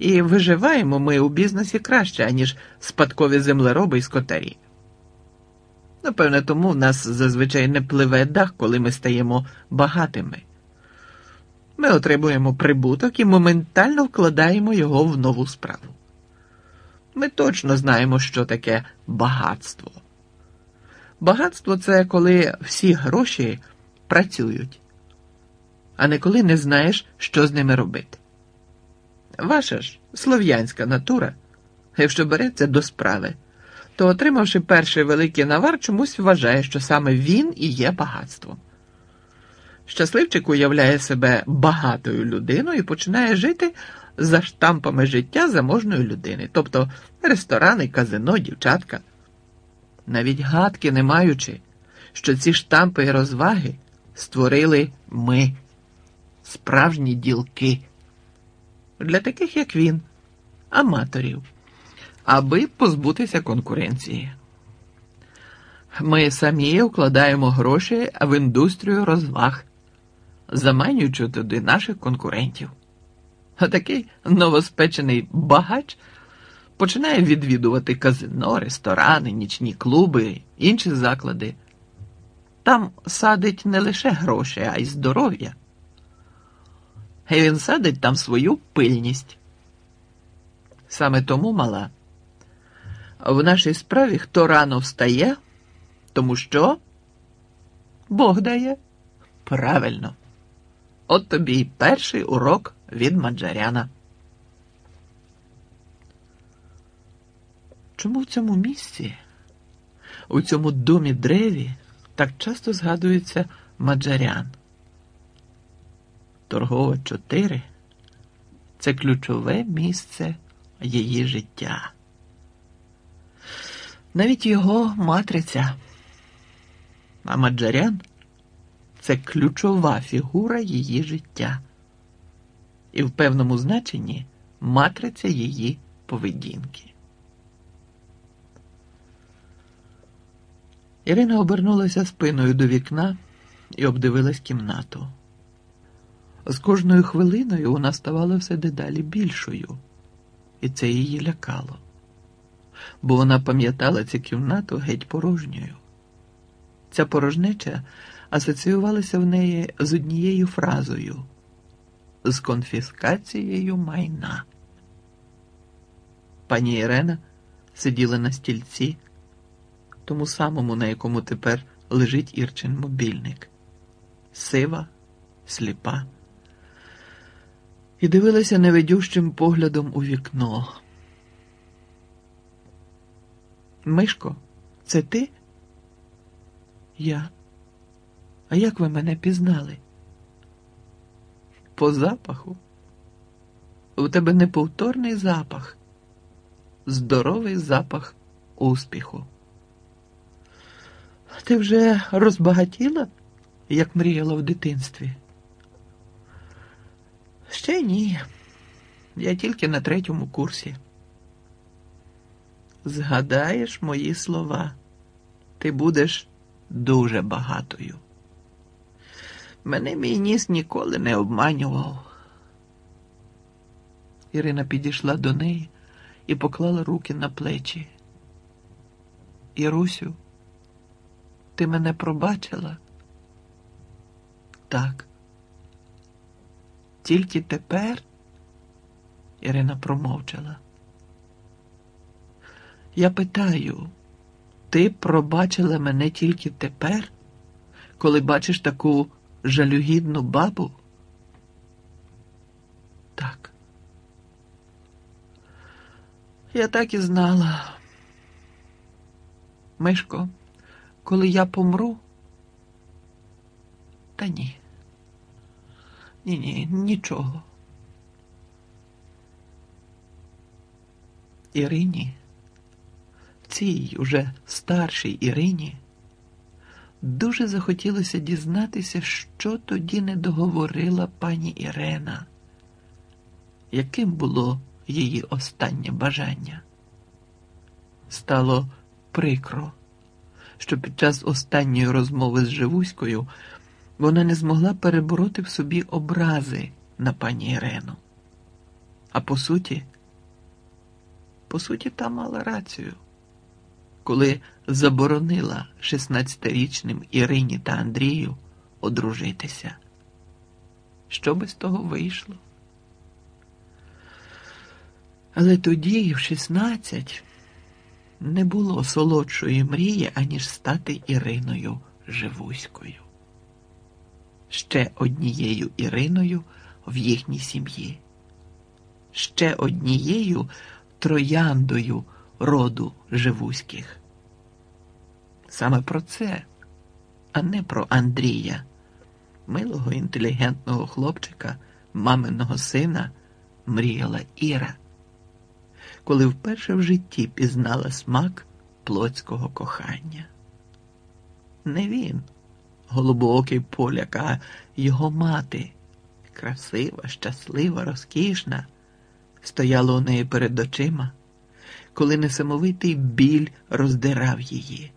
І виживаємо ми у бізнесі краще, аніж спадкові землероби і скотарі. Напевне, тому в нас зазвичай не пливе дах, коли ми стаємо багатими. Ми отримуємо прибуток і моментально вкладаємо його в нову справу. Ми точно знаємо, що таке багатство. Багатство це коли всі гроші працюють, а не коли не знаєш, що з ними робити. Ваша ж слов'янська натура, якщо береться до справи, то, отримавши перший великий навар, чомусь вважає, що саме він і є багатством. Щасливчик уявляє себе багатою людиною і починає жити за штампами життя заможної людини, тобто ресторани, казино, дівчатка. Навіть гадки не маючи, що ці штампи і розваги створили ми, справжні ділки. Для таких, як він, аматорів, аби позбутися конкуренції. Ми самі вкладаємо гроші в індустрію розваг, заманюючи туди наших конкурентів. А такий новоспечений багач починає відвідувати казино, ресторани, нічні клуби, інші заклади. Там садить не лише гроші, а й здоров'я. І він садить там свою пильність. Саме тому мала. В нашій справі хто рано встає, тому що Бог дає правильно. От тобі й перший урок від Маджаряна. Чому в цьому місці, у цьому домі древі, так часто згадується Маджарян? Торгова 4 це ключове місце її життя. Навіть його матриця. А Маджарян це ключова фігура її життя. І в певному значенні матриця її поведінки. Ірина обернулася спиною до вікна і обдивилась кімнату. З кожною хвилиною вона ставала все дедалі більшою, і це її лякало, бо вона пам'ятала цю кімнату геть порожньою. Ця порожнеча асоціювалася в неї з однією фразою з конфіскацією майна. Пані Ірена сиділа на стільці тому самому, на якому тепер лежить Ірчин мобільник, сива, сліпа, і дивилася невидющим поглядом у вікно. Мишко, це ти? Я. А як ви мене пізнали? По запаху. У тебе неповторний запах, здоровий запах успіху. Ти вже розбагатіла, як мріяла в дитинстві? Ще ні. Я тільки на третьому курсі. Згадаєш мої слова, ти будеш дуже багатою. Мене мій ніс ніколи не обманював. Ірина підійшла до неї і поклала руки на плечі. Ірусю, ти мене пробачила? Так. Тільки тепер Ірина промовчала. Я питаю, ти пробачила мене тільки тепер, коли бачиш таку жалюгідну бабу? Так. Я так і знала. Мишко коли я помру? Та ні. Ні, ні, нічого. Ірині, цій уже старшій Ірині, дуже захотілося дізнатися, що тоді не договорила пані Ірена, яким було її останнє бажання. Стало прикро що під час останньої розмови з Живуською вона не змогла перебороти в собі образи на пані Ірену. А по суті, по суті, та мала рацію, коли заборонила 16-річним Ірині та Андрію одружитися. Що би з того вийшло? Але тоді, в 16, не було солодшої мрії, аніж стати Іриною Живуською. Ще однією Іриною в їхній сім'ї, ще однією трояндою роду Живуських. Саме про це, а не про Андрія, милого інтелігентного хлопчика, маминого сина, мріяла Іра коли вперше в житті пізнала смак плотського кохання. Не він, голубоокий поляк, а його мати, красива, щаслива, розкішна, стояла у неї перед очима, коли несамовитий біль роздирав її.